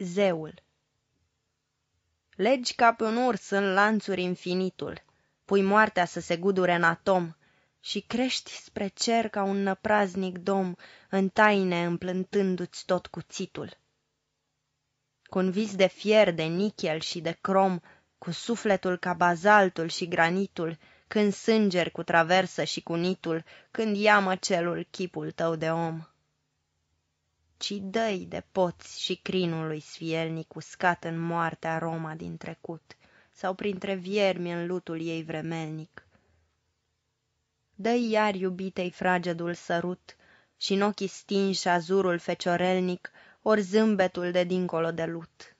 Zeul Legi ca pe un urs în lanțuri infinitul, Pui moartea să se gudure în atom Și crești spre cer ca un năpraznic dom, În taine împlântându-ți tot cuțitul. Cu un vis de fier, de nichel și de crom, Cu sufletul ca bazaltul și granitul, Când sângeri cu traversă și cu nitul, Când ia măcelul chipul tău de om ci dă de poți și crinului sfielnic uscat în moartea Roma din trecut, sau printre viermi în lutul ei vremelnic. dă iar iubitei fragedul sărut și în ochii stinși azurul feciorelnic, ori zâmbetul de dincolo de lut.